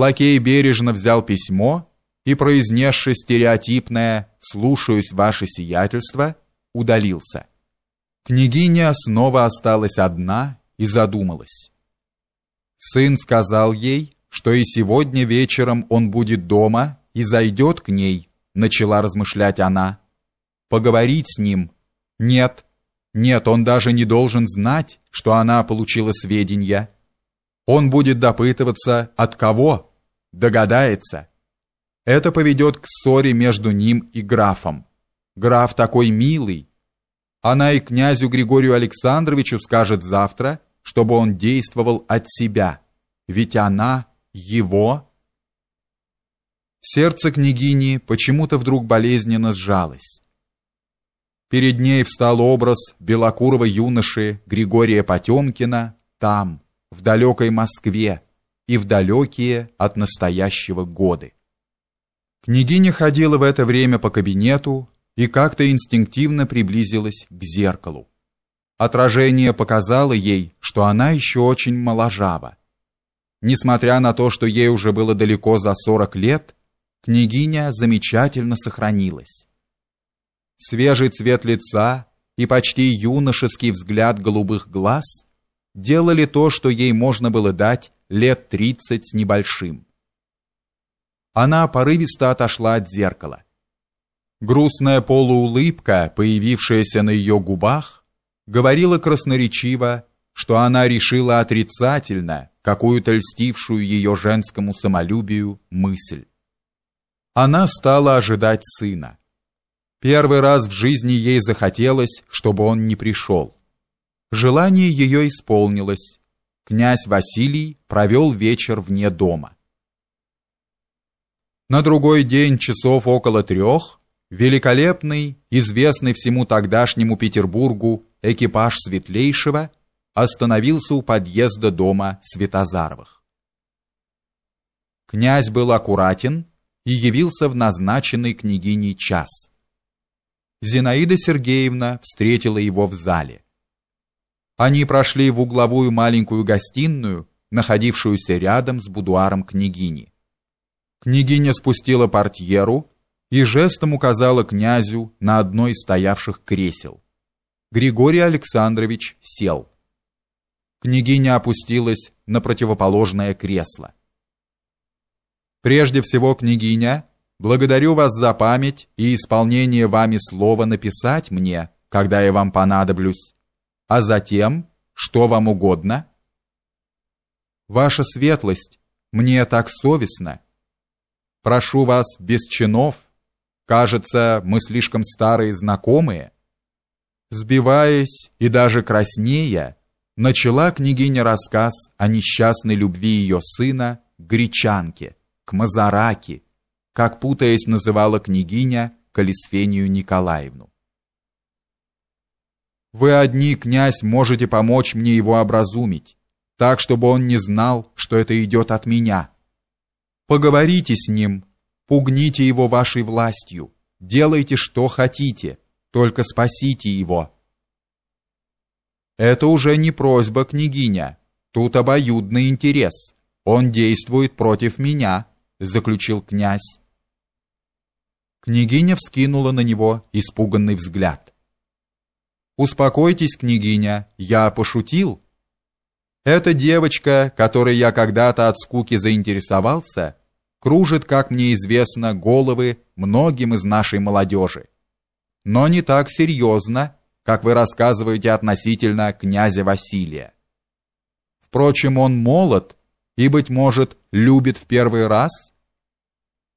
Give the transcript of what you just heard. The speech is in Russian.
Лакей бережно взял письмо и, произнесши стереотипное «слушаюсь, ваше сиятельство», удалился. Княгиня снова осталась одна и задумалась. Сын сказал ей, что и сегодня вечером он будет дома и зайдет к ней, начала размышлять она. Поговорить с ним? Нет. Нет, он даже не должен знать, что она получила сведения. Он будет допытываться от кого? Догадается. Это поведет к ссоре между ним и графом. Граф такой милый. Она и князю Григорию Александровичу скажет завтра, чтобы он действовал от себя. Ведь она его Сердце княгини почему-то вдруг болезненно сжалось. Перед ней встал образ белокурого юноши Григория Потемкина там, в далекой Москве и в далекие от настоящего годы. Княгиня ходила в это время по кабинету и как-то инстинктивно приблизилась к зеркалу. Отражение показало ей, что она еще очень моложава. Несмотря на то, что ей уже было далеко за 40 лет, княгиня замечательно сохранилась. Свежий цвет лица и почти юношеский взгляд голубых глаз делали то, что ей можно было дать лет тридцать с небольшим. Она порывисто отошла от зеркала. Грустная полуулыбка, появившаяся на ее губах, говорила красноречиво, что она решила отрицательно какую-то льстившую ее женскому самолюбию мысль она стала ожидать сына. Первый раз в жизни ей захотелось, чтобы он не пришел. Желание ее исполнилось. Князь Василий провел вечер вне дома. На другой день, часов около трех, великолепный, известный всему тогдашнему Петербургу экипаж Светлейшего остановился у подъезда дома Светозаровых. Князь был аккуратен и явился в назначенный княгиней час. Зинаида Сергеевна встретила его в зале. Они прошли в угловую маленькую гостиную, находившуюся рядом с будуаром княгини. Княгиня спустила портьеру и жестом указала князю на одно из стоявших кресел. Григорий Александрович сел. Княгиня опустилась на противоположное кресло. Прежде всего, княгиня, благодарю вас за память и исполнение вами слова написать мне, когда я вам понадоблюсь. А затем, что вам угодно? Ваша светлость, мне так совестно. Прошу вас без чинов. Кажется, мы слишком старые знакомые. Сбиваясь и даже краснея, начала княгиня рассказ о несчастной любви ее сына к гречанке к Мазараки, как путаясь называла княгиня Калисфению Николаевну. Вы одни, князь, можете помочь мне его образумить, так чтобы он не знал, что это идет от меня. Поговорите с ним, пугните его вашей властью, делайте что хотите, только спасите его. Это уже не просьба, княгиня, тут обоюдный интерес. Он действует против меня заключил князь. Княгиня вскинула на него испуганный взгляд. Успокойтесь, княгиня, я пошутил. Эта девочка, которой я когда-то от скуки заинтересовался, кружит, как мне известно, головы многим из нашей молодежи. Но не так серьезно, как вы рассказываете относительно князя Василия. Впрочем, он молод и быть может, любит в первый раз?